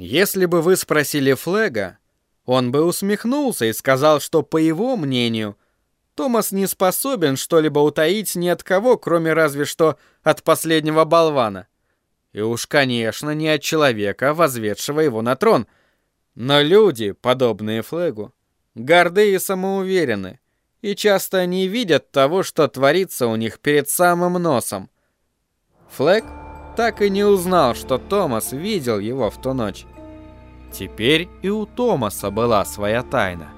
Если бы вы спросили Флега, он бы усмехнулся и сказал, что, по его мнению, Томас не способен что-либо утаить ни от кого, кроме разве что от последнего болвана. И уж, конечно, не от человека, возведшего его на трон. Но люди, подобные Флегу, горды и самоуверены, и часто не видят того, что творится у них перед самым носом. Флэг так и не узнал, что Томас видел его в ту ночь. Теперь и у Томаса была своя тайна.